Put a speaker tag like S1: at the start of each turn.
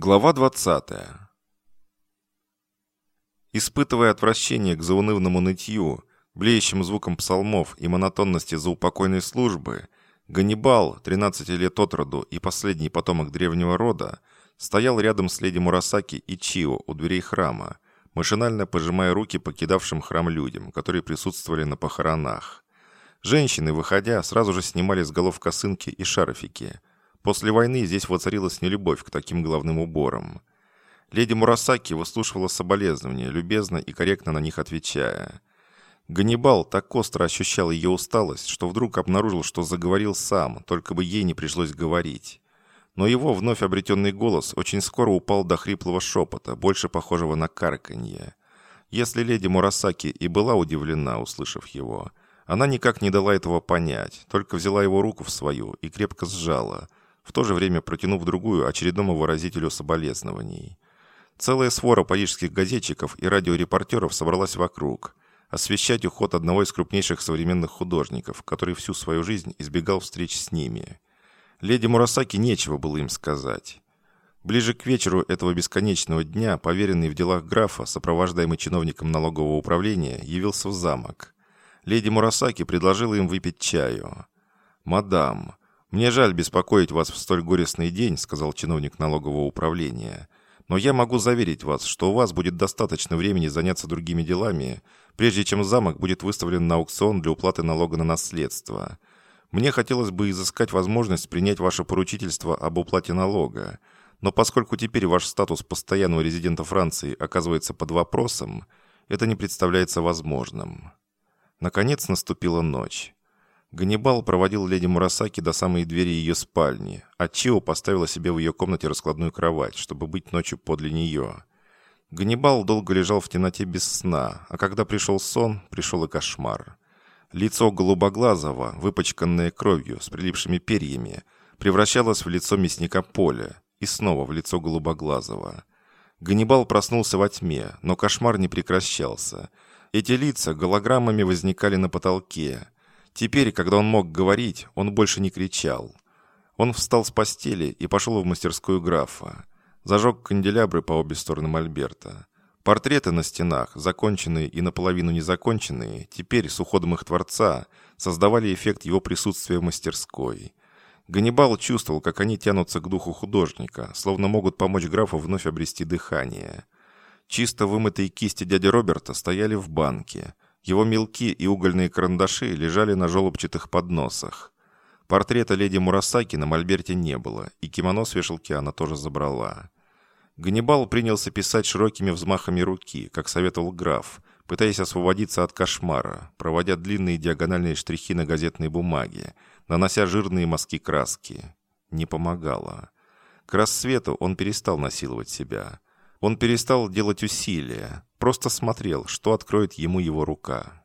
S1: Глава 20. Испытывая отвращение к заунывному нытью, блеющим звукам псалмов и монотонности заупокойной службы, Ганнибал, 13 лет от роду и последний потомок древнего рода, стоял рядом с леди Мурасаки и Чио у дверей храма, машинально пожимая руки покидавшим храм людям, которые присутствовали на похоронах. Женщины, выходя, сразу же снимали с голов косынки и шарфики – После войны здесь воцарилась нелюбовь к таким головным уборам. Леди Мурасаки выслушивала соболезнования, любезно и корректно на них отвечая. Ганнибал так остро ощущал ее усталость, что вдруг обнаружил, что заговорил сам, только бы ей не пришлось говорить. Но его вновь обретенный голос очень скоро упал до хриплого шепота, больше похожего на карканье. Если леди Мурасаки и была удивлена, услышав его, она никак не дала этого понять, только взяла его руку в свою и крепко сжала – в то же время протянув другую очередному выразителю соболезнований. Целая свора парижских газетчиков и радиорепортеров собралась вокруг, освещать уход одного из крупнейших современных художников, который всю свою жизнь избегал встреч с ними. Леди Мурасаки нечего было им сказать. Ближе к вечеру этого бесконечного дня поверенный в делах графа, сопровождаемый чиновником налогового управления, явился в замок. Леди Мурасаки предложила им выпить чаю. «Мадам, «Мне жаль беспокоить вас в столь горестный день», сказал чиновник налогового управления. «Но я могу заверить вас, что у вас будет достаточно времени заняться другими делами, прежде чем замок будет выставлен на аукцион для уплаты налога на наследство. Мне хотелось бы изыскать возможность принять ваше поручительство об уплате налога, но поскольку теперь ваш статус постоянного резидента Франции оказывается под вопросом, это не представляется возможным». Наконец наступила ночь. Ганнибал проводил леди Мурасаки до самой двери ее спальни, а Чио поставила себе в ее комнате раскладную кровать, чтобы быть ночью подле нее. Ганнибал долго лежал в темноте без сна, а когда пришел сон, пришел и кошмар. Лицо голубоглазого, выпачканное кровью, с прилипшими перьями, превращалось в лицо мясника поля и снова в лицо голубоглазого. Ганнибал проснулся во тьме, но кошмар не прекращался. Эти лица голограммами возникали на потолке – Теперь, когда он мог говорить, он больше не кричал. Он встал с постели и пошел в мастерскую графа. Зажег канделябры по обе стороны мольберта. Портреты на стенах, законченные и наполовину незаконченные, теперь с уходом их творца, создавали эффект его присутствия в мастерской. Ганнибал чувствовал, как они тянутся к духу художника, словно могут помочь графу вновь обрести дыхание. Чисто вымытые кисти дяди Роберта стояли в банке – его мелки и угольные карандаши лежали на желобчатых подносах. Портрета леди Мурасаки на мольберте не было, и кимоно с вешалки она тоже забрала. Ганнибал принялся писать широкими взмахами руки, как советовал граф, пытаясь освободиться от кошмара, проводя длинные диагональные штрихи на газетной бумаге, нанося жирные мазки краски. Не помогало. К рассвету он перестал насиловать себя. Он перестал делать усилия, просто смотрел, что откроет ему его рука.